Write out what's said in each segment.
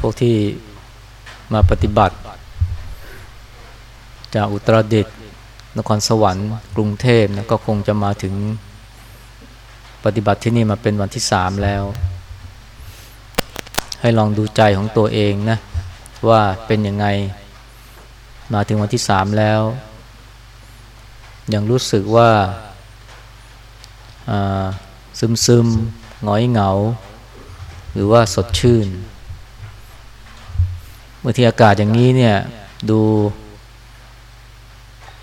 พวกที่มาปฏิบัติ จากอุตรดิตถ์นครสวรรค์กรุงเทพนะก็คงจะมาถึงปฏิบัติที่นี่มาเป็นวันที่สามแล้ว ให้ลองดูใจของตัวเองนะว่าเป็นยังไงมาถึงวันที่สามแล้ว ยังรู้สึกว่าซึมซึมหงอยเหงา หรือว่าสดชื่น เมื่อที่อากาศอย่างนี้เนี่ย ดู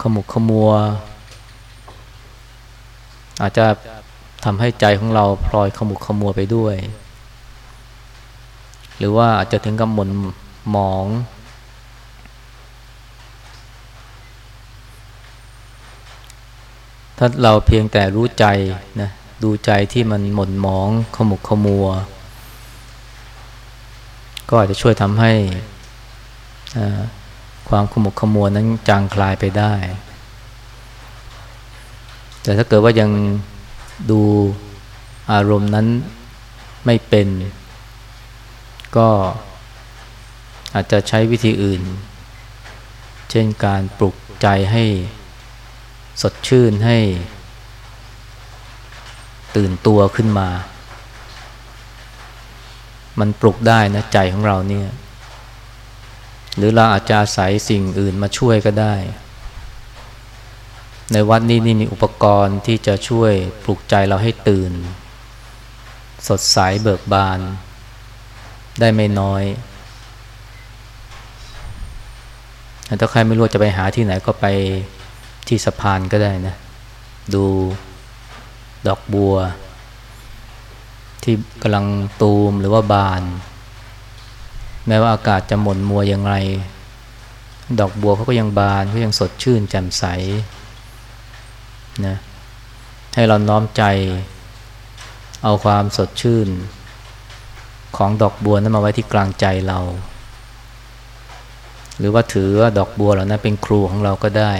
ขมุกขมัว อาจจะทำให้ใจของเราพลอยขมุกขมัวไปด้วย หรือว่าอาจจะถึงกับหม่นหมอง ถ้าเราเพียงแต่รู้ใจนะดูใจที่มันหม่นหมองขมุกขมัว ก็อาจจะช่วยทำให้ ความขมุกขมัวนั้นจางคลายไปได้ แต่ถ้าเกิดว่ายังดูอารมณ์นั้นไม่เป็น ก็อาจจะใช้วิธีอื่น เช่นการปลุกใจให้สดชื่นให้ ตื่นตัวขึ้นมา มันปลุกได้นะใจของเราเนี่ย หรือเราอาจจะอาศัยสิ่งอื่นมาช่วยก็ได้ ในวัดนี้นี่มีอุปกรณ์ที่จะช่วยปลุกใจเราให้ตื่น สดใสเบิกบาน ได้ไม่น้อย ถ้าใครไม่รู้จะไปหาที่ไหนก็ไปที่สะพานก็ได้นะ ดูดอกบัว ที่กำลังตูมหรือว่าบาน แม้ว่าอากาศจะหม่นมัวอย่างไรดอกบัวเขาก็ยังบานเขายังสดชื่นแจ่มใสนะให้เราน้อมใจ เอาความสดชื่น ของดอกบัวนั้นมาไว้ที่กลางใจเรา หรือว่าถือว่าดอกบัวเหล่านั้นเป็นครูของเราก็ได้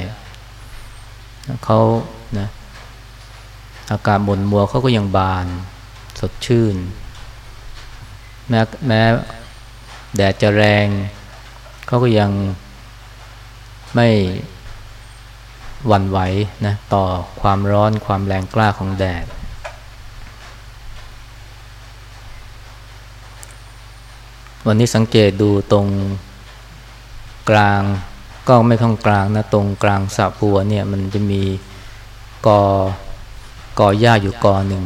เขานะอากาศบนมัวเขาก็ยังบาน สดชื่น แม้แม้ แดดจะแรงเขาก็ยังไม่หวั่นไหวนะต่อความร้อนความแรงกล้าของแดด วันนี้สังเกตดูตรงกลางก็ไม่ข้างกลางนะตรงกลางสระบัวเนี่ยมันจะมีกอกอหญ้าอยู่กอหนึ่ง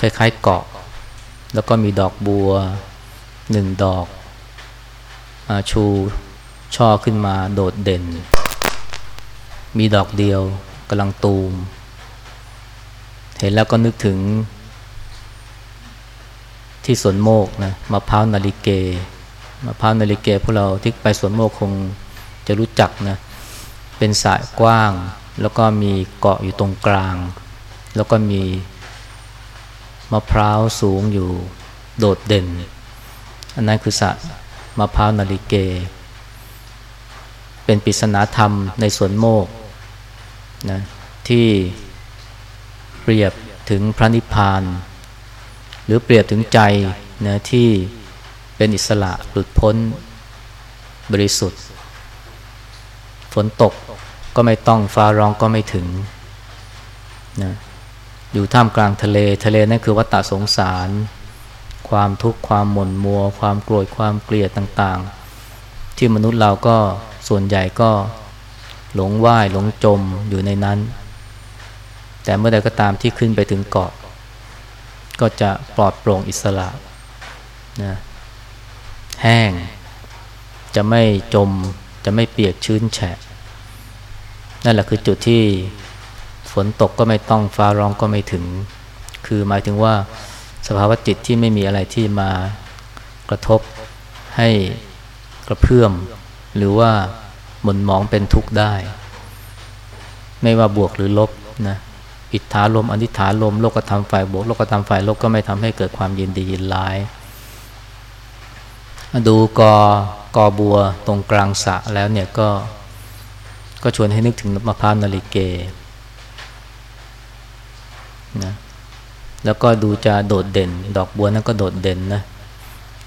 คล้ายๆเกาะ แล้วก็มีดอกบัว หนึ่งดอกอชูช่อขึ้นมาโดดเด่น มีดอกเดียวกำลังตูม เห็นแล้วก็นึกถึง ที่สวนโมกนะมะพร้าวนาลิเกมะพร้าวนาลิเกพวกเราที่ไปสวนโมกคงจะรู้จักนะ เป็นสายกว้าง แล้วก็มีเกาะอยู่ตรงกลาง แล้วก็มีมะพร้าวสูงอยู่โดดเด่น อันนั้นคือสะมะพร้าวนาลิเก เป็นปริศนาธรรมในสวนโมกนะที่เปรียบถึงพระนิพพาน หรือเปรียบถึงใจนะที่เป็นอิสระหลุดพ้นบริสุทธิ์ ฝนตกก็ไม่ต้องฟ้าร้องก็ไม่ถึงนะอยู่ท่ามกลางทะเลทะเลนั่นคือวัฏสงสาร ความทุกข์ความหม่นมัว ความโกรธความเกลียดต่างๆ ที่มนุษย์เราก็ส่วนใหญ่ก็หลงไหว้หลงจมอยู่ในนั้น แต่เมื่อใดก็ตามที่ขึ้นไปถึงเกาะ ก็จะปลอดโปร่งอิสระนะแห้ง จะไม่จม จะไม่เปียกชื้นแฉะ นั่นแหละคือจุดที่ฝนตกก็ไม่ต้องฟ้าร้องก็ไม่ถึง คือหมายถึงว่า สภาวะจิตที่ไม่มีอะไรที่มากระทบให้กระเพื่อม หรือว่าหม่นหมองเป็นทุกข์ได้ ไม่ว่าบวกหรือลบนะอิทธาลมอนิฐาลมโลกธรรมฝ่ายบวกโลกธรรมฝ่ายลบก็ไม่ทำให้เกิดความยินดียินร้าย ดูกอกอบัวตรงกลางสะแล้วเนี่ยก็ก็ชวนให้นึกถึงมะพร้าวนาลิเกนะ แล้วก็ดูจะโดดเด่น ดอกบัวนั้นก็โดดเด่นนะ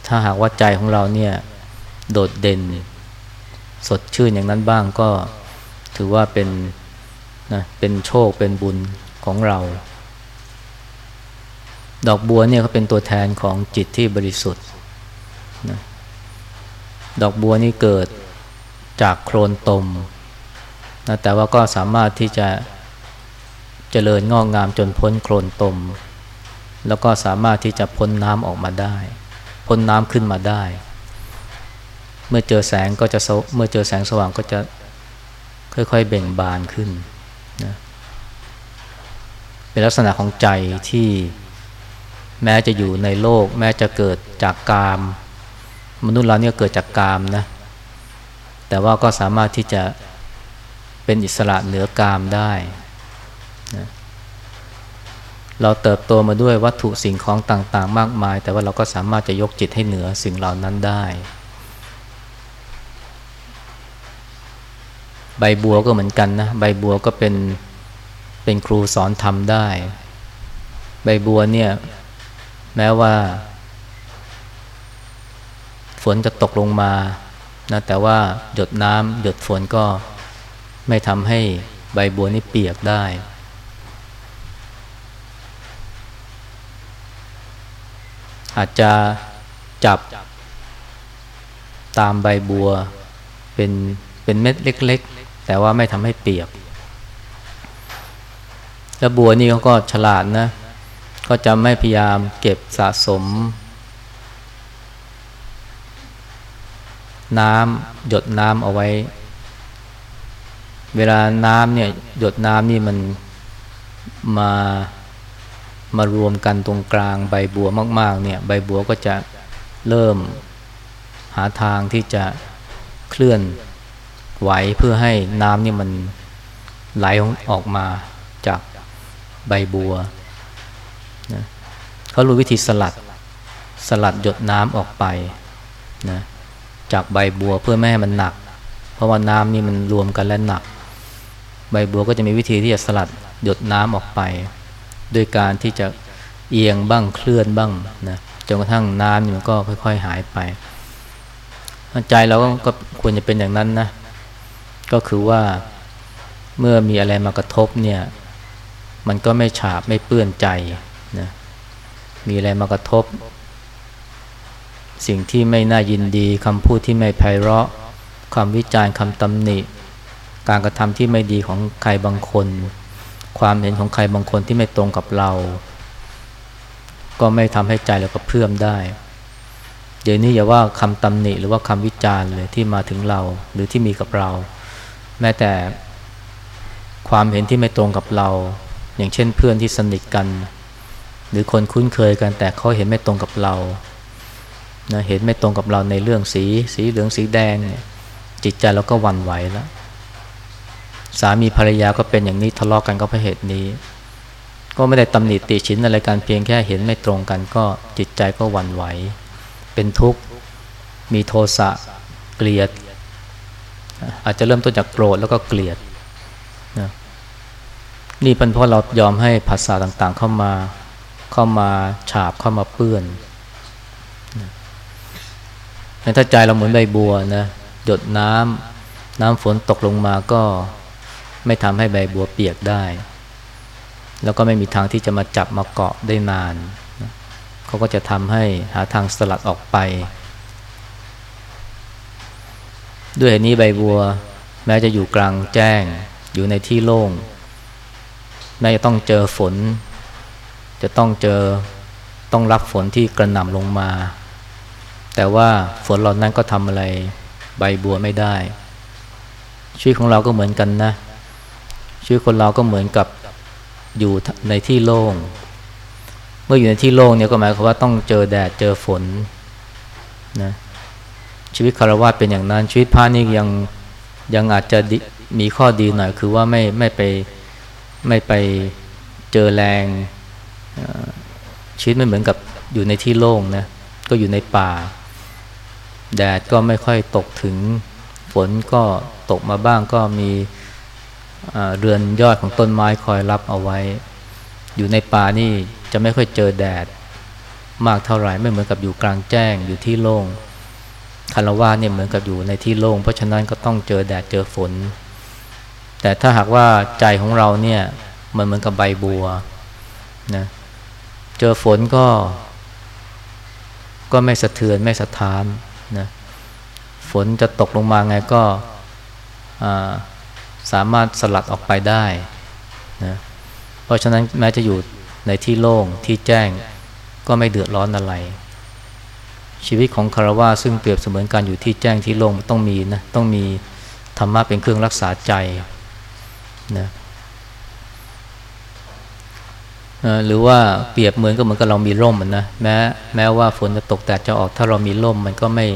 ถ้าหากว่าใจของเราเนี่ยโดดเด่น สดชื่นอย่างนั้นบ้างก็ถือว่าเป็นนะเป็นโชคเป็นบุญของเรา ดอกบัวเนี่ยเขาเป็นตัวแทนของจิตที่บริสุทธิ์นะดอกบัวนี่เกิดจากโคลนตมนะแต่ว่าก็สามารถที่จะเจริญงอกงามจนพ้นโคลนตม แล้วก็สามารถที่จะพ้นน้ำออกมาได้ พ้นน้ำขึ้นมาได้ เมื่อเจอแสงก็จะเมื่อเจอแสงสว่างก็จะค่อยๆเบ่งบานขึ้นนะเป็นลักษณะของใจที่แม้จะอยู่ในโลก แม้จะเกิดจากกาม มนุษย์เราเนี่ยเกิดจากกามนะแต่ว่าก็สามารถที่จะเป็นอิสระเหนือกามได้ เราเติบโตมาด้วยวัตถุสิ่งของต่างๆ มากมาย แต่ว่าเราก็สามารถจะยกจิตให้เหนือสิ่งเหล่านั้นได้ ใบบัวก็เหมือนกันนะ ใบบัวก็เป็นเป็นครูสอนทำได้ ใบบัวเนี่ยแม้ว่า ฝนจะตกลงมานะแต่ว่าหยดน้ำหยดฝนก็ไม่ทำให้ใบบัวนี่เปียกได้ อาจจะจับตามใบบัวเป็นเป็นเม็ดเล็ก ๆ แต่ว่าไม่ทำให้เปียก แล้วบัวนี่เขาก็ฉลาดนะ ก็จะไม่พยายามเก็บสะสม น้ำหยดน้ำเอาไว้ เวลาน้ำเนี่ยหยดน้ำนี่มันมา มารวมกันตรงกลางใบบัวมาก ๆ เนี่ย ใบบัวก็จะเริ่มหาทางที่จะเคลื่อนไหวเพื่อให้น้ำนี่มันไหลออกมาจากใบบัวนะเขารู้วิธีสลัดสลัดหยดน้ำออกไปนะจากใบบัวเพื่อไม่ให้มันหนัก เพราะว่าน้ำนี่มันรวมกันและหนัก ใบบัวก็จะมีวิธีที่จะสลัดหยดน้ำออกไป ด้วยการที่จะเอียงบ้างเคลื่อนบ้างนะจนกระทั่งน้ำมันก็ค่อย ๆ หายไป ใจเราก็ควรจะเป็นอย่างนั้นนะ ก็คือว่าเมื่อมีอะไรมากระทบเนี่ย มันก็ไม่ฉาบไม่เปื้อนใจนะมีอะไรมากระทบ สิ่งที่ไม่น่ายินดีคำพูดที่ไม่ไพเราะคำวิจารณ์คำตำหนิ การกระทำที่ไม่ดีของใครบางคน ความเห็นของใครบางคนที่ไม่ตรงกับเรา ก็ไม่ทำให้ใจเราก็เพื่อมได้ เดี๋ยวนี้อย่าว่าคำตำหนิหรือว่าคำวิจารณ์เลยที่มาถึงเราหรือที่มีกับเรา แม้แต่ความเห็นที่ไม่ตรงกับเรา อย่างเช่นเพื่อนที่สนิทกัน หรือคนคุ้นเคยกันแต่เขาเห็นไม่ตรงกับเรานะเห็นไม่ตรงกับเราในเรื่องสี สีเหลืองสีแดงเนี่ยจิตใจเราก็วันไหวแล้ว สามีภรรยาก็เป็นอย่างนี้ทะเลาะกกันก็เพราะเหตุนี้ ก็ไม่ได้ตำหนิติชินอะไรกันเพียงแค่เห็นไม่ตรงกันก็จิตใจก็วันไหว เป็นทุกข์ มีโทสะเกลียด อาจจะเริ่มต้นจากโกรธแล้วก็เกลียดนะนี่เป็นเพราะเรายอมให้ภาษาต่างๆเข้ามาเข้ามาฉาบเข้ามาเปื้อนถ้าใจเราเหมือนใบบัวนะหยดน้ำน้ำฝนตกลงมาก็ ไม่ทำให้ใบบัวเปียกได้ แล้วก็ไม่มีทางที่จะมาจับมาเกาะได้นาน เขาก็จะทำให้หาทางสลัดออกไป ด้วยเหตุนี้ใบบัว แม้จะอยู่กลางแจ้ง อยู่ในที่โล่ง แม้จะต้องเจอฝน จะต้องเจอต้องรับฝนที่กระหน่ำลงมา แต่ว่าฝนหล่านั้นก็ทำอะไรใบบัวไม่ได้ชีวิตของเราก็เหมือนกันนะ ชีวิตคนเราก็เหมือนกับอยู่ในที่โล่ง เมื่ออยู่ในที่โล่งเนี่ยก็หมายความว่าต้องเจอแดดเจอฝนนะชีวิตคารวะเป็นอย่างนั้น ชีวิตพระนี่ยังยังอาจจะมีข้อดีหน่อย คือว่าไม่ไม่ไปไม่ไปเจอแรงชีวิตไม่เหมือนกับอยู่ในที่โล่งนะก็อยู่ในป่า แดดก็ไม่ค่อยตกถึงฝนก็ตกมาบ้างก็มี เรือนยอดของต้นไม้คอยรับเอาไว้ อยู่ในป่านี่จะไม่ค่อยเจอแดด มากเท่าไหร่ไม่เหมือนกับอยู่กลางแจ้งอยู่ที่โล่งคารวะเนี่ยเหมือนกับอยู่ในที่โล่งเพราะฉะนั้นก็ต้องเจอแดดเจอฝน แต่ถ้าหากว่าใจของเราเนี่ยมันเหมือนกับใบบัวนะเจอฝนก็ ก็ไม่สะเทือนไม่สะท้านนะฝนจะตกลงมาไงก็ สามารถสลัดออกไปได้นะเพราะฉะนั้นแม้จะอยู่ในที่โล่งที่แจ้งก็ไม่เดือดร้อนอะไร ชีวิตของคารวะซึ่งเปรียบเสมือนการอยู่ที่แจ้งที่โล่งต้องมีนะต้องมีธรรมะเป็นเครื่องรักษาใจนะหรือว่าเปรียบเหมือนก็เหมือนกับเรามีร่มมันนะแม้แม้ว่าฝนจะตกแต่จะออกถ้าเรามีร่มมันก็ไม่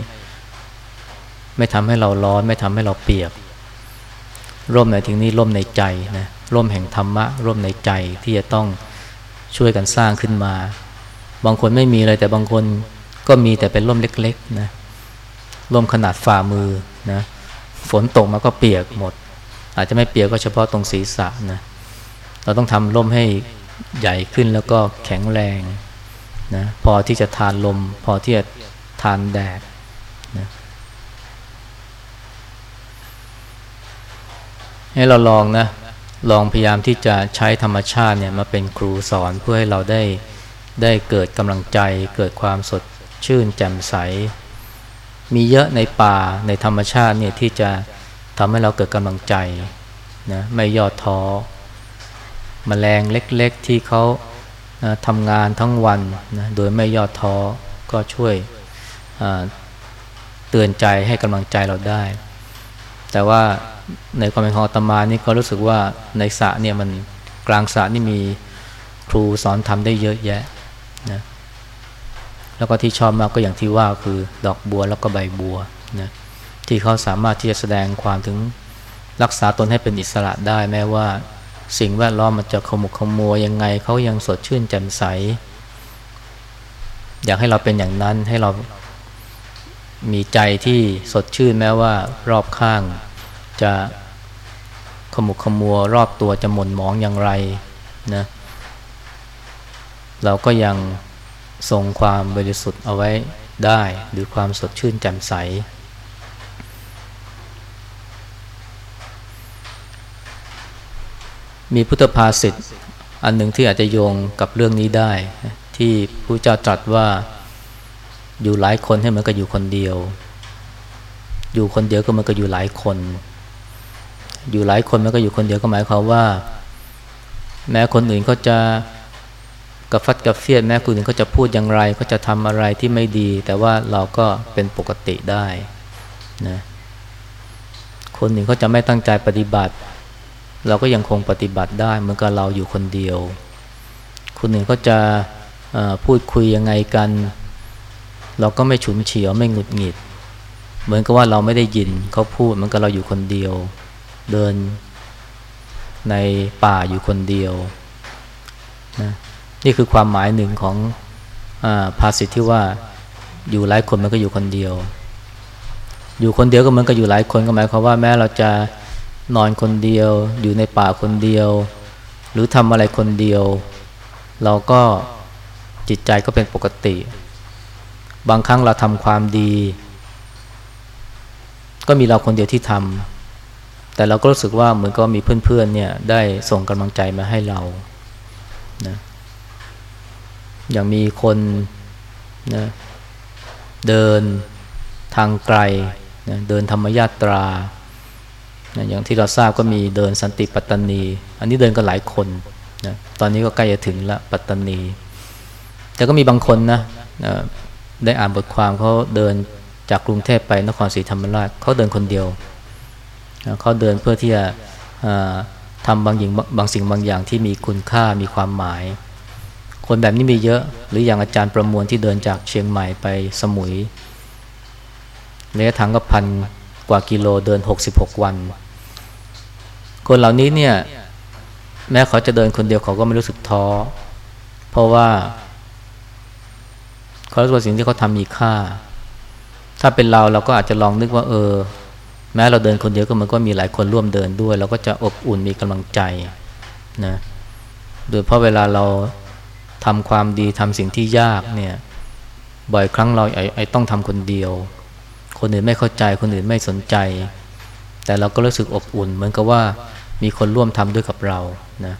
ไม่ทำให้เราร้อน ไม่ทำให้เราเปียก ร่มในที่นี้ร่มในใจนะร่มแห่งธรรมะ ร่มในใจที่จะต้องช่วยกันสร้างขึ้นมา บางคนไม่มีเลยแต่บางคนก็มีแต่เป็นร่มเล็กๆนะร่มขนาดฝ่ามือนะฝนตกมาก็เปียกหมด อาจจะไม่เปียกก็เฉพาะตรงศีรษะนะเราต้องทำร่มให้ใหญ่ขึ้นแล้วก็แข็งแรงนะพอที่จะทานลม พอที่จะทานแดดนะ ให้เราลองนะ ลองพยายามที่จะใช้ธรรมชาติเนี่ยมาเป็นครูสอนเพื่อให้เราได้ได้เกิดกำลังใจ เกิดความสดชื่นแจ่มใส มีเยอะในป่าในธรรมชาติเนี่ยที่จะทำให้เราเกิดกำลังใจนะไม่ย่อท้อมแมลงเล็กๆที่เขานะทำงานทั้งวันนะโดยไม่ย่อท้อก็ช่วยเตือนใจให้กำลังใจเราได้ แต่ว่า ในความเป็นของอาตมานี่ก็รู้สึกว่าในสระเนี่ยมันกลางสระนี่มีครูสอนทำได้เยอะแยะนะแล้วก็ที่ชอบมากก็อย่างที่ว่าคือดอกบัวแล้วก็ใบบัวนะที่เขาสามารถที่จะแสดงความถึงรักษาตนให้เป็นอิสระได้แม้ว่า สิ่งแวดล้อมมันจะขมุกขมัวยังไงเขายังสดชื่นแจ่มใส อยากให้เราเป็นอย่างนั้นให้เรามีใจที่สดชื่นแม้ว่ารอบข้าง จะขมุกขมัวรอบตัวจะหม่นหมองอย่างไรนะเราก็ยังทรงความบริสุทธิ์เอาไว้ได้หรือความสดชื่นแจ่มใส มีพุทธภาษิตอันหนึ่งที่อาจจะโยงกับเรื่องนี้ได้ ที่พระเจ้าตรัสว่าอยู่หลายคนให้เหมือนกับอยู่คนเดียว อยู่คนเดียวก็เหมือนกับอยู่หลายคน อยู่หลายคนมันก็อยู่คนเดียวก็หมายความว่า แม้คนอื่นเขาจะกระฟัดกระเฟียดแม้คนอื่นเขาจะพูดอย่างไรเขาจะทำอะไรที่ไม่ดี แต่ว่าเราก็เป็นปกติได้นะคนอื่นเขาจะไม่ตั้งใจปฏิบัติ เราก็ยังคงปฏิบัติได้เหมือนกับเราอยู่คนเดียว คนหนึ่งก็จะพูดคุยยังไงกัน เราก็ไม่ฉุนเฉียวไม่หงุดหงิด เหมือนกับว่าเราไม่ได้ยินเขาพูดเหมือนกับเราอยู่คนเดียว เดินในป่าอยู่คนเดียวนะนี่คือความหมายหนึ่งของอภาษิตที่ว่าอยู่หลายคนมันก็อยู่คนเดียว อยู่คนเดียวก็มือนกับอยู่หลายคนก็หมายความว่าแม้เราจะนอนคนเดียว อยู่ในป่าคนเดียว หรือทำอะไรคนเดียว เราก็จิตใจก็เป็นปกติ บางครั้งเราทำความดี ก็มีเราคนเดียวที่ทำ แต่เราก็รู้สึกว่าเหมือนก็มีเพื่อนๆเนี่ยได้ส่งกำลังใจมาให้เรานะอย่างมีคนนะเดินทางไกลนะเดินธรรมยาตรานะอย่างที่เราทราบก็มีเดินสันติปัตตานี อันนี้เดินกันหลายคนนะตอนนี้ก็ใกล้จะถึงละปัตตานี แต่ก็มีบางคนนะนะได้อ่านบทความเขาเดินจากกรุงเทพไปนครศรีธรรมราชเขาเดินคนเดียว เขาเดินเพื่อที่จะทำบางอย่างบางสิ่งบางอย่างที่มีคุณค่ามีความหมาย คนแบบนี้มีเยอะ หรืออย่างอาจารย์ประมวลที่เดินจากเชียงใหม่ไปสมุยระยะทางก็พันกว่ากิโลเดิน 66 วัน คนเหล่านี้เนี่ยแม้เขาจะเดินคนเดียวเขาก็ไม่รู้สึกท้อ เพราะว่าเขารู้ว่าสิ่งที่เขาทำมีค่า ถ้าเป็นเราเราก็อาจจะลองนึกว่าเออ แม้เราเดินคนเดียวก็มันก็มีหลายคนร่วมเดินด้วย เราก็จะอบอุ่นมีกำลังใจนะโดยเพราะเวลาเราทำความดีทำสิ่งที่ยากเนี่ยบ่อยครั้งเราไอ้ไอต้องทำคนเดียว คนอื่นไม่เข้าใจคนอื่นไม่สนใจ แต่เราก็รู้สึกอบอุ่น เหมือนกับว่ามีคนร่วมทำด้วยกับเรานะ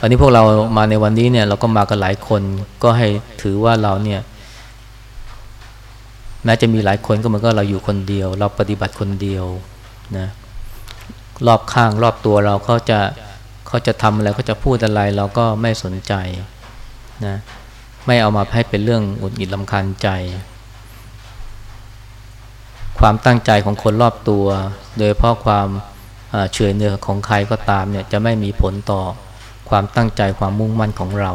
อันนี้พวกเรามาในวันนี้เนี่ยเราก็มากันหลายคนก็ให้ถือว่าเราเนี่ย แม้จะมีหลายคนก็เหมือนกับเราอยู่คนเดียว เราปฏิบัติคนเดียวนะรอบข้างรอบตัวเราเขาจะเขาจะทำอะไรเขาจะพูดอะไรเราก็ไม่สนใจนะไม่เอามาให้เป็นเรื่องหงุดหงิดลำคาญใจ ความตั้งใจของคนรอบตัว โดยเพราะความเฉยเนื้อของใครก็ตามเนี่ยจะไม่มีผลต่อความตั้งใจความมุ่งมั่นของเรา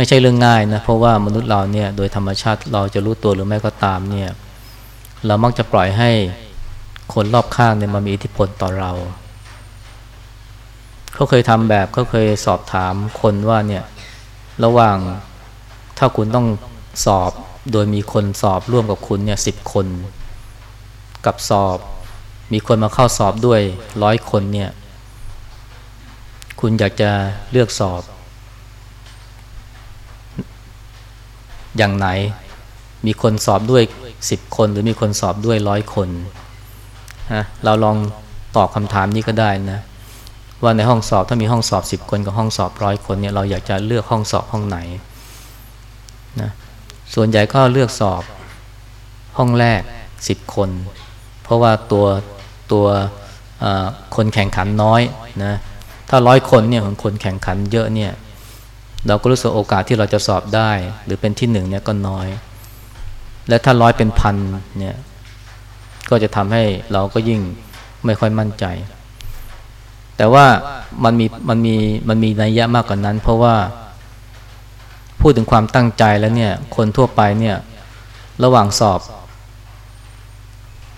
ไม่ใช่เรื่องง่ายนะเพราะว่ามนุษย์เราเนี่ยโดยธรรมชาติเราจะรู้ตัวหรือไม่ก็ตามเนี่ยเรามักจะปล่อยให้คนรอบข้างเนี่ยมามีอิทธิพลต่อเรา เขาเคยทำแบบเขาเคยสอบถามคนว่าเนี่ยระหว่างถ้าคุณต้องสอบโดยมีคนสอบร่วมกับคุณเนี่ยสิบคน กับสอบมีคนมาเข้าสอบด้วยร้อยคนเนี่ย คุณอยากจะเลือกสอบ อย่างไหน มีคนสอบด้วยสิบคน หรือมีคนสอบด้วยร้อยคนฮะเราลองตอบคำถามนี้ก็ได้นะ ว่าในห้องสอบถ้ามีห้องสอบสิบคนกับห้องสอบร้อยคนเนี่ยเราอยากจะเลือกห้องสอบห้องไหนนะส่วนใหญ่ก็เลือกสอบห้องแรกสิบคน เพราะว่าตัวตัวคนแข่งขันน้อยนะถ้าร้อยคนเนี่ยของคนแข่งขันเยอะเนี่ย เราก็รู้สึกโอกาสที่เราจะสอบได้ หรือเป็นที่หนึ่งเนี่ยก็น้อย และถ้าร้อยเป็นพันเนี่ยก็จะทำให้เราก็ยิ่งไม่ค่อยมั่นใจ แต่ว่ามันมีมันมีมันมีนัยยะมากกว่านั้น เพราะว่า พูดถึงความตั้งใจแล้วเนี่ย คนทั่วไปเนี่ย ระหว่างสอบ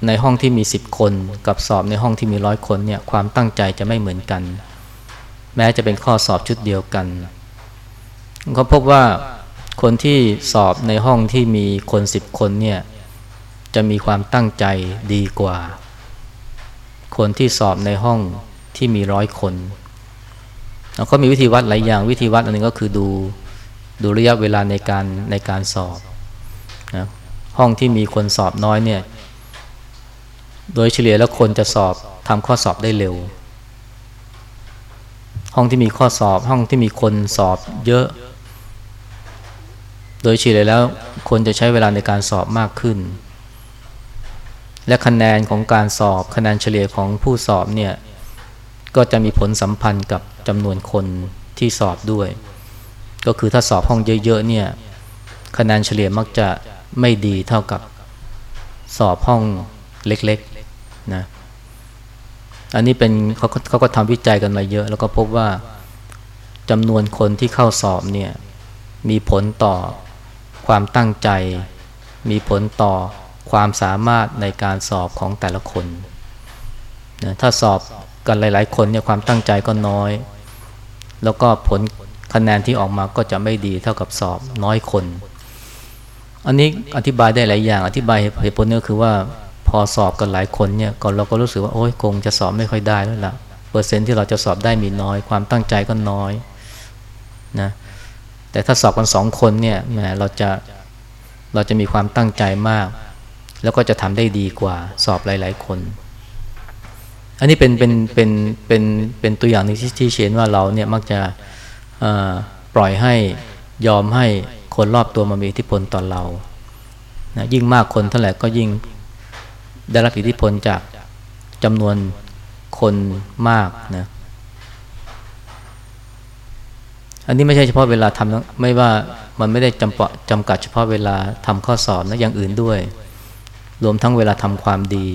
ในห้องที่มีสิบคน กับสอบในห้องที่มีร้อยคนเนี่ย ความตั้งใจจะไม่เหมือนกัน แม้จะเป็นข้อสอบชุดเดียวกัน เขาพบว่าคนที่สอบในห้องที่มีคนสิบคนเนี่ยจะมีความตั้งใจดีกว่า คนที่สอบในห้องที่มีร้อยคนแล้วก็มีวิธีวัดหลายอย่างวิธีวัดอันนึงก็คือดูดูระยะเวลาในการในการสอบนะห้องที่มีคนสอบน้อยเนี่ย โดยเฉลี่ยแล้วคนจะสอบทำข้อสอบได้เร็ว ห้องที่มีข้อสอบ ห้องที่มีคนสอบเยอะ โดยเฉลี่ยแล้วคนจะใช้เวลาในการสอบมากขึ้น และคะแนนของการสอบคะแนนเฉลี่ยของผู้สอบเนี่ยก็จะมีผลสัมพันธ์กับจำนวนคนที่สอบด้วย ก็คือถ้าสอบห้องเยอะๆเนี่ยคะแนนเฉลี่ยมักจะไม่ดีเท่ากับสอบห้องเล็กๆนะอันนี้เป็นเขาเขาก็ทำวิจัยกันมาเยอะ แล้วก็พบว่าจำนวนคนที่เข้าสอบเนี่ยมีผลต่อ ความตั้งใจ มีผลต่อความสามารถในการสอบของแต่ละคนนะถ้าสอบกันหลาย ๆ คนเนี่ยความตั้งใจก็น้อย แล้วก็ผลคะแนนที่ออกมาก็จะไม่ดีเท่ากับสอบน้อยคน อันนี้อธิบายได้หลายอย่าง อธิบายเหตุผลก็คือว่าพอสอบกันหลายคนเนี่ยก่อนเราก็รู้สึกว่าโอ้ยคงจะสอบไม่ค่อยได้แล้วล่ะเปอร์เซ็นต์ที่เราจะสอบได้มีน้อย ความตั้งใจก็น้อยนะ แต่ถ้าสอบกันสองคนเนี่ยแหมเราจะเราจะมีความตั้งใจมาก แล้วก็จะทำได้ดีกว่าสอบหลาย ๆ คน อันนี้เป็นเป็นเป็นเป็นเป็นตัวอย่างนึงที่ที่เชนว่าเราเนี่ยมักจะปล่อยให้ยอมให้คนรอบตัวมามีอิทธิพลต่อเรานะยิ่งมากคนเท่าไหร่ก็ยิ่งได้รับอิทธิพลจากจำนวนคนมากนะ อันนี้ไม่ใช่เฉพาะเวลาทำไม่ว่ามันไม่ได้จำปจำกัดเฉพาะเวลาทำข้อสอบนะอย่างอื่นด้วย รวมทั้งเวลาทำความดี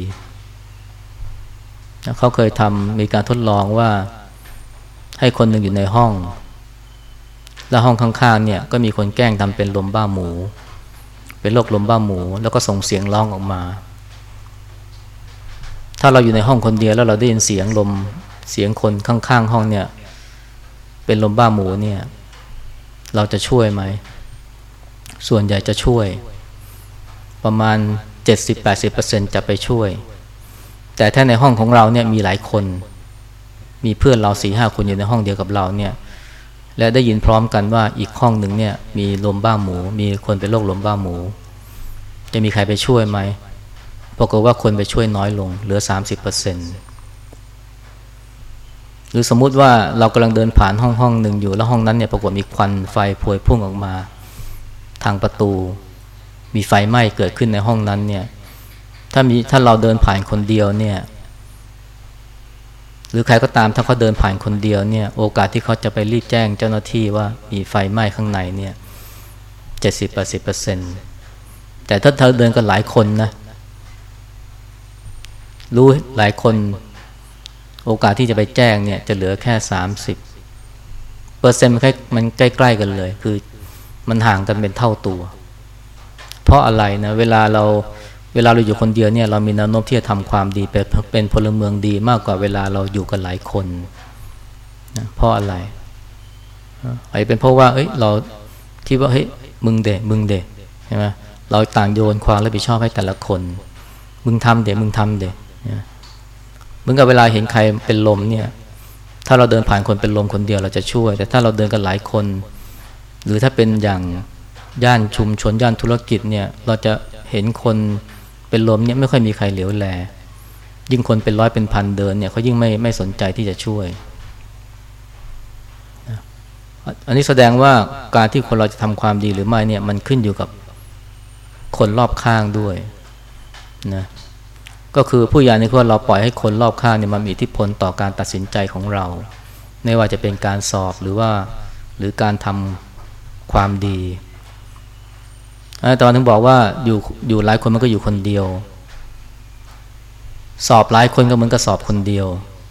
เขาเคยทำมีการทดลองว่าให้คนหนึ่งอยู่ในห้อง แล้วห้องข้างๆเนี่ยก็มีคนแกล้งทำเป็นลมบ้าหมู เป็นโรคลมบ้าหมู แล้วก็ส่งเสียงร้องออกมา ถ้าเราอยู่ในห้องคนเดียวแล้วเราได้ยินเสียงลมเสียงคนข้างๆห้องเนี่ย เป็นลมบ้าหมูเนี่ย เราจะช่วยไหม ส่วนใหญ่จะช่วย ประมาณ 70-80%จะไปช่วย แต่ถ้าในห้องของเราเนี่ยมีหลายคน มีเพื่อนเราสี่ห้าคนอยู่ในห้องเดียวกับเราเนี่ย และได้ยินพร้อมกันว่าอีกห้องหนึ่งเนี่ย มีลมบ้าหมู มีคนเป็นโรคลมบ้าหมู จะมีใครไปช่วยไหมปรากฏว่าคนไปช่วยน้อยลง เหลือ 30%หรื รือสมมุติว่าเรากำลังเดินผ่านห้องห้องหนึ่งอยู่แล้วห้องนั้นเนี่ยปรากฏมีควันไฟพวยพุ่งออกมา ทางประตู มีไฟไหม้เกิดขึ้นในห้องนั้นเนี่ยถ้ามีถ้าเราเดินผ่านคนเดียวเนี่ย หรือใครก็ตามถ้าเขาเดินผ่านคนเดียวเนี่ย โอกาสที่เขาจะไปรีบแจ้งเจ้าหน้าที่ว่ามีไฟไหม้ข้างในเนี่ยเจ็ดสิบแปดสิบเปอร์เซ็นต์แต่ถ้าเธอเดินกันหลายคนนะรู้หลายคน โอกาสที่จะไปแจ้งเนี่ยจะเหลือแค่สามสิบเปอร์เซ็นต์มันใกล้ๆกันเลย คือมันห่างกันเป็นเท่าตัว เพราะอะไรนะเวลาเราเวลาเราอยู่คนเดียวเนี่ยเรามีแนวโน้มที่จะทำความดีเป็นเป็นพลเมืองดีมากกว่าเวลาเราอยู่กันหลายคนนะเพราะอะไรอาจจะเป็นเพราะว่าเอ้ยเราคิดว่าเฮ้ยมึงเดะมึงเดะใช่ไหมเราต่างโยนความรับผิดชอบให้แต่ละคน มึงทำเดะมึงทำเดะ มึงกับเวลาเห็นใครเป็นลมเนี่ย ถ้าเราเดินผ่านคนเป็นลมคนเดียวเราจะช่วย แต่ถ้าเราเดินกันหลายคน หรือถ้าเป็นอย่างย่านชุมชนย่านธุรกิจเนี่ยเราจะเห็นคนเป็นลมเนี่ยไม่ค่อยมีใครเหลียวแล ยิ่งคนเป็นร้อยเป็นพันเดินเนี่ยเขายิ่งไม่ไม่สนใจที่จะช่วย อันนี้แสดงว่าการที่คนเราจะทำความดีหรือไม่เนี่ยมันขึ้นอยู่กับคนรอบข้างด้วยนะ ก็คือผู้ใหญ่นี่คือเราปล่อยให้คนรอบข้างเนี่ยมันมีอิทธิพลต่อการตัดสินใจของเรา ไม่ว่าจะเป็นการสอบหรือว่าหรือการทำความดีตอนถึงบอกว่าอยู่อยู่หลายคนมันก็อยู่คนเดียว สอบหลายคนก็เหมือนกับสอบคนเดียว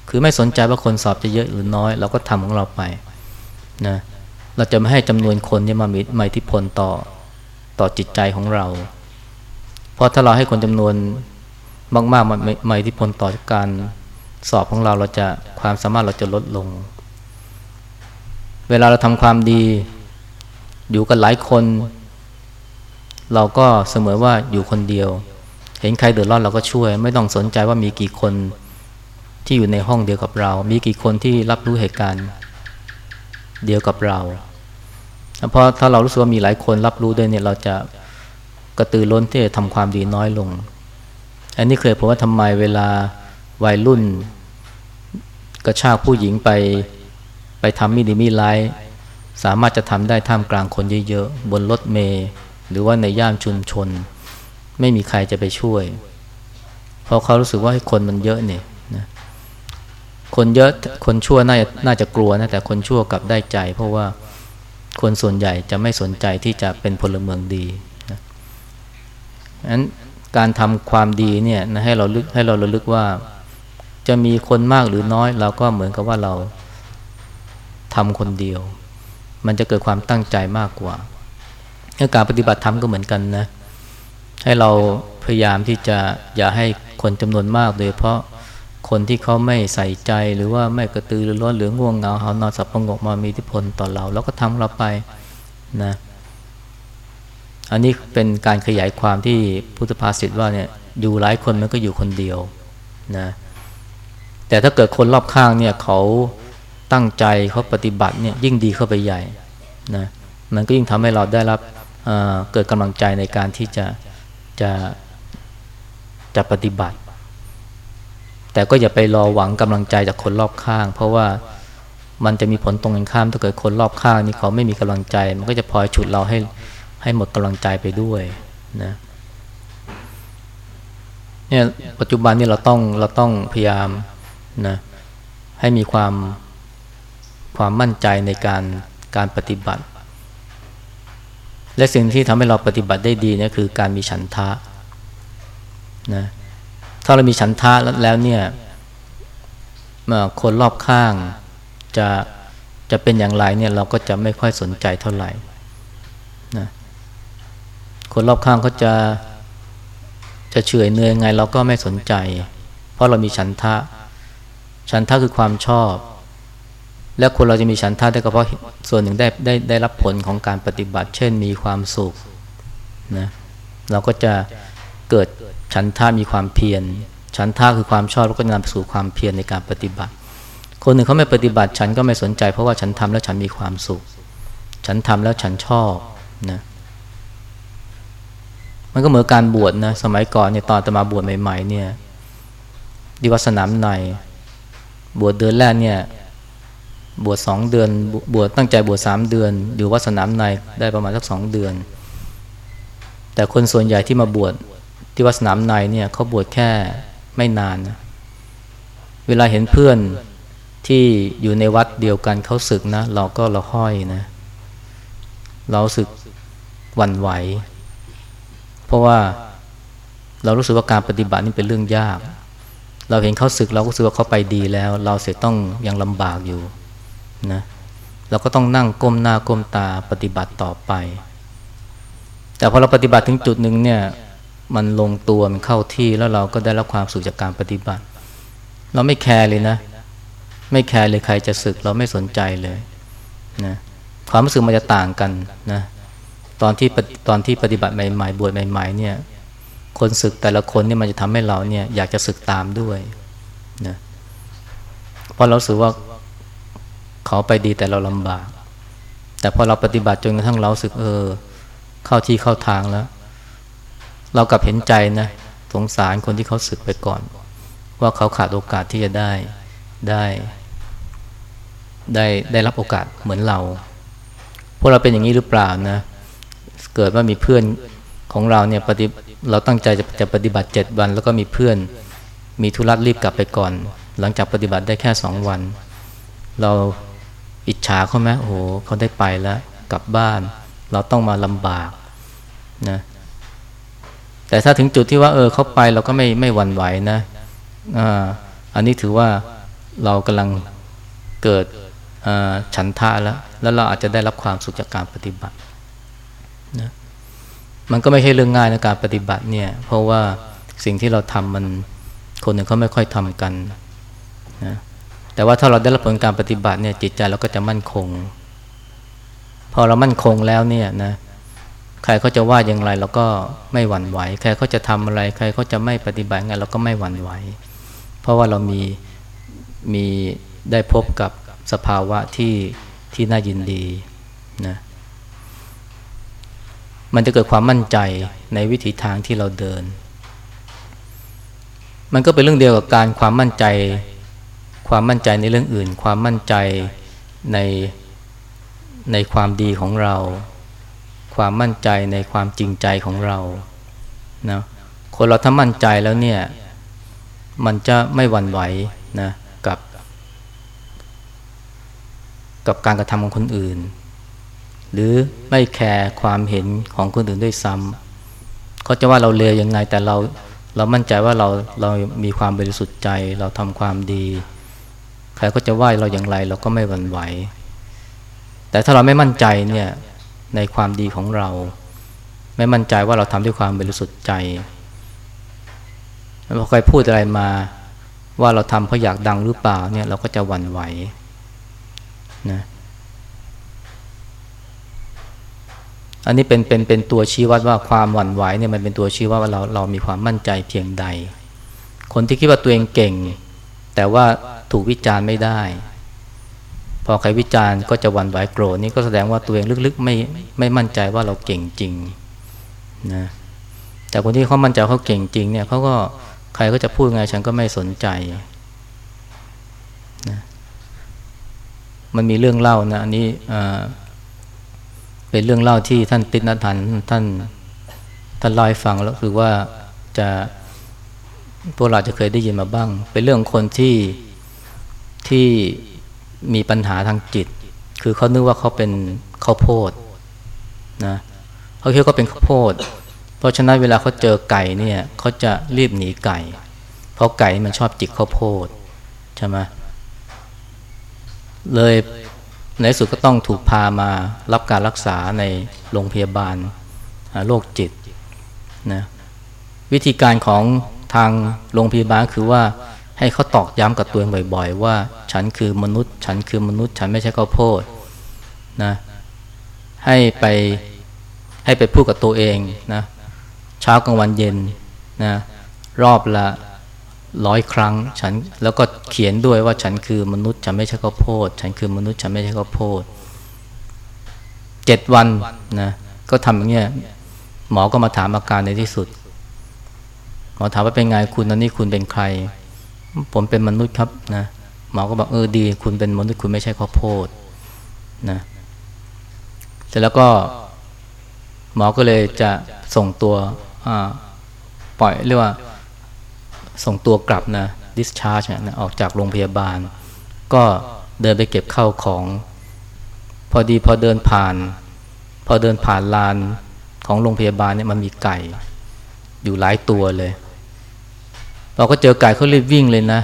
คือไม่สนใจว่าคนสอบจะเยอะหรือน้อย เราก็ทำของเราไปนะเราจะไม่ให้จำนวนคนที่ยมามีมาอิทธิพลต่อต่อจิตใจของเรา เพราะถ้าเราให้คนจำนวน มากๆมามาอิทธิพลต่อการสอบของเราเราจะความสามารถเราจะลดลง เวลาเราทำความดีอยู่กันหลายคน เราก็เสมอว่าอยู่คนเดียว เห็นใครเดือดร้อนเราก็ช่วย ไม่ต้องสนใจว่ามีกี่คนที่อยู่ในห้องเดียวกับเรา มีกี่คนที่รับรู้เหตุการณ์เดียวกับเราเพราะถ้าเรารู้สึกว่ามีหลายคนรับรู้ด้วยเนี่ยเราจะกระตือร้นที่จะทำความดีน้อยลง อันนี้เคยผมว่าทำไมเวลาวัยรุ่น กระชากผู้หญิงไปไปทำมิดีมิไลสามารถจะทำได้ท่ามกลางคนเยอะๆ บนรถเมย์หรือว่าในย่านชุมชน ไม่มีใครจะไปช่วย เพราะเขารู้สึกว่าคนมันเยอะเนี่ยนะคนเยอะคนชั่วน่าจะน่าจะกลัวนะแต่คนชั่วกลับได้ใจ เพราะว่าคนส่วนใหญ่จะไม่สนใจที่จะเป็นพลเมืองดีนะนั้น การทำความดีเนี่ยนะให้เราลึกให้เราระลึกว่า จะมีคนมากหรือน้อย เราก็เหมือนกับว่าเราทำคนเดียว มันจะเกิดความตั้งใจมากกว่าการปฏิบัติธรรมก็เหมือนกันนะ ให้เราพยายามที่จะอย่าให้คนจำนวนมากโดยเพราะคนที่เขาไม่ใส่ใจหรือว่าไม่กระตือรือร้นหรือง่วงเหงาหานอนสับประงกมามีอิทธิพลต่อเรา แล้วก็ทำเราไปนะ อันนี้เป็นการขยายความที่พุทธภาษิตว่าเนี่ยอยู่หลายคนมันก็อยู่คนเดียวนะแต่ถ้าเกิดคนรอบข้างเนี่ยเขาตั้งใจเขาปฏิบัติเนี่ยยิ่งดีเข้าไปใหญ่นะมันก็ยิ่งทำให้เราได้รับเกิดกำลังใจในการที่จะจะจะปฏิบัติ แต่ก็อย่าไปรอหวังกำลังใจจากคนรอบข้าง เพราะว่ามันจะมีผลตรงกันข้ามถ้าเกิดคนรอบข้างนี่เขาไม่มีกำลังใจ มันก็จะพลอยฉุดเราให้ ให้หมดกำลังใจไปด้วยนะเนี่ยปัจจุบันนี่เราต้องเราต้องพยายามนะให้มีความความมั่นใจในการการปฏิบัติ และสิ่งที่ทำให้เราปฏิบัติได้ดีนี่คือการมีฉันทะนะถ้าเรามีฉันทะแล้วเนี่ยคนรอบข้างจะจะเป็นอย่างไรเนี่ยเราก็จะไม่ค่อยสนใจเท่าไหร่นะ คนรอบข้างเขาจะจะเฉยเนื่อยไงเราก็ไม่สนใจ เพราะเรามีฉันทะ ฉันทะคือความชอบ แล้วคนเราจะมีฉันทะได้ก็เพราะส่วนหนึ่งได้ได้ได้รับผลของการปฏิบัติ เช่นมีความสุขนะเราก็จะเกิดฉันทะมีความเพียร ฉันทะคือความชอบแล้วก็นำไปสู่ความเพียรในการปฏิบัติ คนหนึ่งเขาไม่ปฏิบัติฉันก็ไม่สนใจ เพราะว่าฉันทำแล้วฉันมีความสุข ฉันทำแล้วฉันชอบนะ มันก็เหมือนการบวชนะสมัยก่อนเนี่ยตอนตมาบวชใหม่ๆเนี่ยดีวัดสนามใน บวชเดือนแรกเนี่ย บวชสองเดือน บวชตั้งใจบวชสามเดือน อยู่วัดสนามในได้ประมาณสักสองเดือน แต่คนส่วนใหญ่ที่มาบวชที่วัดสนามในเนี่ยเขาบวชแค่ไม่นานนะเวลาเห็นเพื่อนที่อยู่ในวัดเดียวกันเขาศึกนะ เราก็เราห้อยนะ เราศึกวันไหว ราะว่าเรารู้สึกว่าการปฏิบัตินี่เป็นเรื่องยาก เราเห็นเขาศึกเราก็รู้สึกว่าเขาไปดีแล้ว เราเสียต้องยังลำบากอยู่นะเราก็ต้องนั่งก้มหน้าก้มตาปฏิบัติต่อไป แต่พอเราปฏิบัติถึงจุดหนึ่งเนี่ยมันลงตัวมันเข้าที่แล้วเราก็ได้รับความสุขจากการปฏิบัติ เราไม่แคร์เลยนะ ไม่แคร์เลยใครจะศึกเราไม่สนใจเลยนะความรู้สึกมันจะต่างกันนะ ตอนที่ตอนที่ปฏิบัติใหม่ๆบวชใหม่ๆเนี่ยคนศึกแต่ละคนเนี่ยมันจะทำให้เราเนี่ยอยากจะศึกตามด้วยนะเพราะเราสึกว่าเขาไปดีแต่เราลำบาก แต่พอเราปฏิบัติจนกระทั่งเราสึกเออ เข้าที่เข้าทางแล้ว เรากลับเห็นใจนะสงสารคนที่เขาสึกไปก่อน ว่าเขาขาดโอกาสที่จะได้ได้ ได้ได้รับโอกาสเหมือนเรา พวกเราเป็นอย่างนี้หรือเปล่านะ เกิดว่ามีเพื่อนของเราเนี่ยปฏิเราตั้งใจจะจะปฏิบัติเจ็ดวัน แล้วก็มีเพื่อนมีธุระรีบกลับไปก่อน หลังจากปฏิบัติได้แค่สองวัน เราอิจฉาเขาไหมโอ้โหเขาได้ไปแล้วกลับบ้าน เราต้องมาลำบากนะแต่ถ้าถึงจุดที่ว่าเออเขาไปเราก็ไม่ไม่หวั่นไหวนะอ่าอันนี้ถือว่าเรากำลังเกิดฉันทะแล้ว แล้วเราอาจจะได้รับความสุขจากการปฏิบัติ นะมันก็ไม่ใช่เรื่องง่ายในการปฏิบัติเนี่ย เพราะว่าสิ่งที่เราทำมันคนหนึ่งเขาไม่ค่อยทำกันนะแต่ว่าถ้าเราได้รับผลการปฏิบัติเนี่ยจิตใจเราก็จะมั่นคง พอเรามั่นคงแล้วเนี่ยนะใครเขาจะว่าอย่างไรเราก็ไม่หวั่นไหว ใครเขาจะทำอะไร ใครเขาจะไม่ปฏิบัติไงเราก็ไม่หวั่นไหว เพราะว่าเรามีมีได้พบกับสภาวะที่ที่น่ายินดีนะ มันจะเกิดความมั่นใจในวิถีทางที่เราเดิน มันก็เป็นเรื่องเดียวกับการความมั่นใจ ความมั่นใจในเรื่องอื่น ความมั่นใจในในความดีของเรา ความมั่นใจในความจริงใจของเรานะคนเราถ้ามั่นใจแล้วเนี่ย มันจะไม่หวั่นไหวนะกับ กับการกระทำของคนอื่น หรือไม่แคร์ความเห็นของคนอื่นด้วยซ้ำเขาจะว่าเราเลวยังไงแต่เราเรามั่นใจว่าเราเรามีความบริสุทธิ์ใจ เราทำความดี ใครก็จะไหว้เราอย่างไรเราก็ไม่หวั่นไหว แต่ถ้าเราไม่มั่นใจเนี่ยในความดีของเรา ไม่มั่นใจว่าเราทำด้วยความบริสุทธิ์ใจพอใครพูดอะไรมาว่าเราทำเพราะอยากดังหรือเปล่าเนี่ยเราก็จะหวั่นไหวนะ อันนี้เป็นเป็นเป็นตัวชี้วัดว่าความหวั่นไหวเนี่ยมันเป็นตัวชี้วัดว่าเราเรามีความมั่นใจเพียงใด คนที่คิดว่าตัวเองเก่ง แต่ว่าถูกวิจารณ์ไม่ได้ พอใครวิจารณ์ก็จะหวั่นไหวโกรธนี่ก็แสดงว่าตัวเองลึกๆไม่ไม่มั่นใจว่าเราเก่งจริงนะแต่คนที่เขามั่นใจเขาเก่งจริงเนี่ยเขาก็ใครก็จะพูดไงฉันก็ไม่สนใจนะมันมีเรื่องเล่านะอันนี้ เป็นเรื่องเล่าที่ท่านติณทันท่านท่านเล่าให้ฟังแล้วคือว่าจะพวกเราจะเคยได้ยินมาบ้าง เป็นเรื่องคนที่ที่มีปัญหาทางจิต คือเขานึกว่าเขาเป็นข้าวโพดนะเขาคิดว่าเป็นข้าวโพด เพราะฉะนั้นเวลาเขาเจอไก่เนี่ยเขาจะรีบหนีไก่ เพราะไก่มันชอบจิกข้าวโพดใช่ไหมเลย ในสุดก็ต้องถูกพามารับการรักษาในโรงพยาบาลโรคจิตนะวิธีการของทางโรงพยาบาลคือว่าให้เขาตอกย้ำกับตัวเองบ่อย ๆ ว่า ฉันคือมนุษย์ ฉันคือมนุษย์ ฉันไม่ใช่ข้าวโพดนะให้ไปให้ไปพูดกับตัวเองนะเช้ากลางวันเย็นนะรอบละ ร้อยครั้งฉันแล้วก็เขียนด้วยว่าฉันคือมนุษย์ฉันไม่ใช่ข้าวโพดฉันคือมนุษย์ฉันไม่ใช่ข้าวโพดเจ็ดวันนะก็ทำอย่างเงี้ยหมอก็มาถามอาการในที่สุด หมอถามว่าเป็นไงคุณตอนนี้คุณเป็นใคร ผมเป็นมนุษย์ครับนะหมอก็บอกเออดี คุณเป็นมนุษย์คุณไม่ใช่ข้าวโพดนะเสร็จแล้วก็ หมอก็เลยจะส่งตัวปล่อยเรียกว่า ส่งตัวกลับนะ discharge นะออกจากโรงพยาบาล ก็เดินไปเก็บเข้าของ พอดีพอเดินผ่าน พอเดินผ่านลานของโรงพยาบาลเนี่ยมันมีไก่ อยู่หลายตัวเลย เราก็เจอไก่เขารีบวิ่งเลยนะ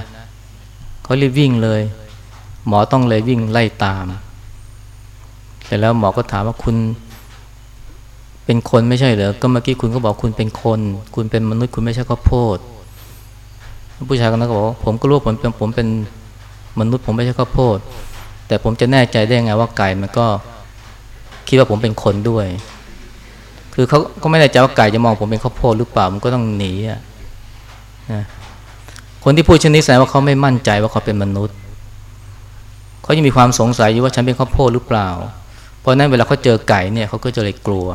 เขารีบวิ่งเลย หมอต้องเลยวิ่งไล่ตามแต่แล้วหมอก็ถามว่าคุณเป็นคนไม่ใช่เหรอ ก็เมื่อกี้คุณก็บอกคุณเป็นคน คุณเป็นมนุษย์คุณไม่ใช่ข้าวโพด ผู้ชายคนนั้นก็บอกผมก็รู้ผมเป็นผมเป็นมนุษย์ผมไม่ใช่ข้าวโพด แต่ผมจะแน่ใจได้ยังไงว่าไก่มันก็คิดว่าผมเป็นคนด้วย คือเขาก็ไม่แน่ใจว่าไก่จะมองผมเป็นข้าวโพดหรือเปล่ามันก็ต้องหนีอะนะคนที่พูดชนนี้แสดงว่าเขาไม่มั่นใจว่าเขาเป็นมนุษย์เขายังมีความสงสัยอยู่ว่าฉันเป็นข้าวโพดหรือเปล่า เพราะนั้นเวลาเขาเจอไก่เนี่ยเขาก็จะเลยกลัว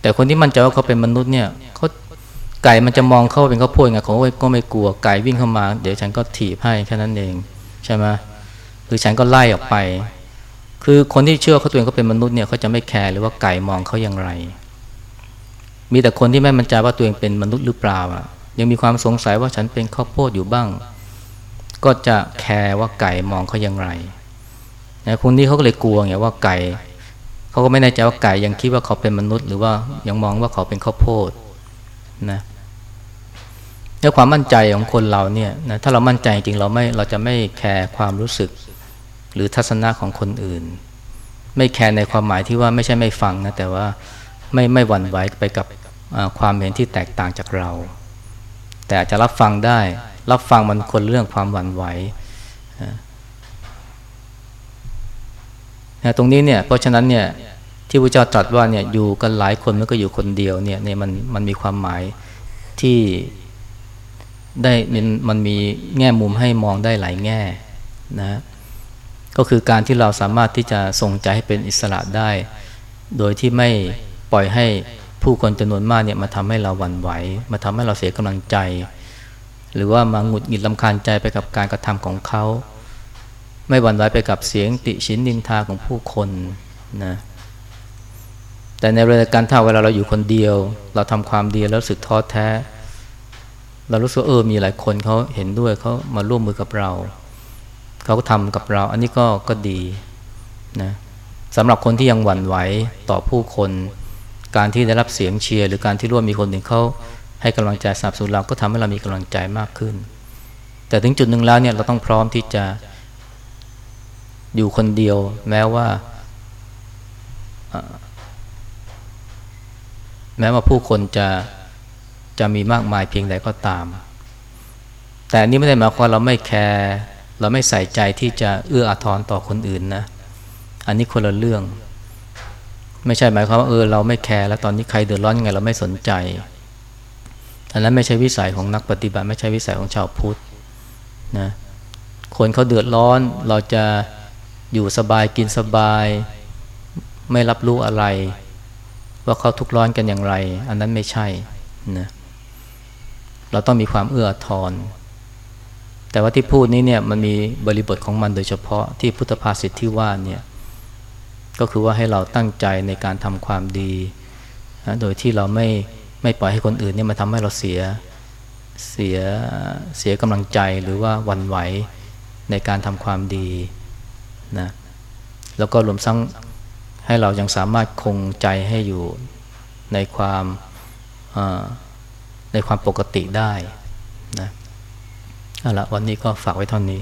แต่คนที่มั่นใจว่าเขาเป็นมนุษย์เนี่ยเขา ไก่มันจะมองเขาเป็นข้าวโพดไงเขาก็ไม่กลัวไก่วิ่งเข้ามา เดี๋ยวฉันก็ถีบให้แค่นั้นเองใช่ไหมหรือฉันก็ไล่ออกไป คือคนที่เชื่อเขาตัวเองเขาเป็นมนุษย์เนี่ยเขาจะไม่แคร์หรือว่าไก่มองเขาอย่างไร มีแต่คนที่ไม่มั่นใจว่าตัวเองเป็นมนุษย์หรือเปล่าอะยังมีความสงสัยว่าฉันเป็นข้าวโพดอยู่บ้าง ก็จะแคร์ว่าไก่มองเขาอย่างไรนะคนนี้เขาก็เลยกลัวไงว่าไก่เขาก็ไม่แน่ใจว่าไก่ยังคิดว่าเขาเป็นมนุษย์ หรือว่ายังมองว่าเขาเป็นข้าวโพดนะ แล้วความมั่นใจของคนเราเนี่ยนะถ้าเรามั่นใจจริงเราไม่เราจะไม่แคร์ความรู้สึก หรือทัศนะของคนอื่น ไม่แคร์ในความหมายที่ว่าไม่ใช่ไม่ฟังนะแต่ว่าไม่ไม่หวั่นไหวไปกับความเห็นที่แตกต่างจากเรา แต่อาจจะรับฟังได้ รับฟังมันคนเรื่องความหวั่นไหวนะตรงนี้เนี่ยเพราะฉะนั้นเนี่ยที่พระเจ้าตรัสว่าเนี่ยอยู่กันหลายคนมันก็อยู่คนเดียวเนี่ยเนี่ยมันมันมีความหมายที่ ได้มันมันมีแง่มุมให้มองได้หลายแง่นะก็คือการที่เราสามารถที่จะทรงใจให้เป็นอิสระได้ โดยที่ไม่ปล่อยให้ผู้คนจำนวนมากเนี่ยมาทำให้เราหวั่นไหว มาทำให้เราเสียกำลังใจ หรือว่ามาหงุดหงิดลำคาญใจไปกับการกระทำของเขา ไม่หวั่นไหวไปกับเสียงติชินนินทาของผู้คนนะแต่ในรายการถ้าเวลาเราอยู่คนเดียว เราทำความดีแล้วสึกท้อแท้ เรารู้สึกเออมีหลายคนเขาเห็นด้วยเขามาร่วมมือกับเราเขาก็ทำกับเรา อันนี้ก็ก็ดีนะสำหรับคนที่ยังหวั่นไหวต่อผู้คน การที่ได้รับเสียงเชียร์หรือการที่ร่วมมีคนหนึ่งเขาให้กำลังใจสนับสนุนเราก็ทำให้เรามีกำลังใจมากขึ้น แต่ถึงจุดหนึ่งแล้วเนี่ยเราต้องพร้อมที่จะอยู่คนเดียว แม้ว่าแม้ว่าผู้คนจะ จะมีมากมายเพียงใดก็ตาม แต่นี่ไม่ได้หมายความเราไม่แคร์เราไม่ใส่ใจที่จะเอื้ออาทรต่อคนอื่นนะ อันนี้คนละเรื่อง ไม่ใช่หมายความว่าเออเราไม่แคร์แล้วตอนนี้ใครเดือดร้อนยังไงเราไม่สนใจอันนั้นไม่ใช่วิสัยของนักปฏิบัติ ไม่ใช่วิสัยของชาวพุทธนะคนเขาเดือดร้อนเราจะอยู่สบายกินสบาย ไม่รับรู้อะไร ว่าเขาทุกข์ร้อนกันอย่างไร อันนั้นไม่ใช่นะ เราต้องมีความเอื้อทอนแต่ว่าที่พูดนี้เนี่ยมันมีบริบทของมันโดยเฉพาะที่พุทธภาษิตที่ว่าเนี่ยก็คือว่าให้เราตั้งใจในการทำความดีนะโดยที่เราไม่ไม่ปล่อยให้คนอื่นเนี่ยมาทำให้เราเสียเสียเสียกำลังใจหรือว่าวันไหวในการทำความดีนะแล้วก็รวมทั้งให้เรายังสามารถคงใจให้อยู่ในความ ในความปกติได้นะเอาละวันนี้ก็ฝากไว้เท่านี้